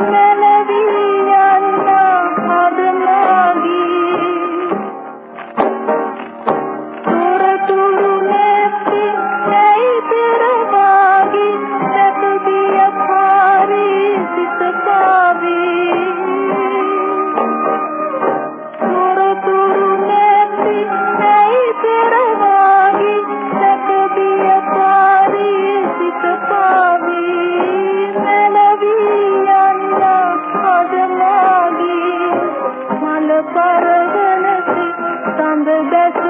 Amen. for a from the best.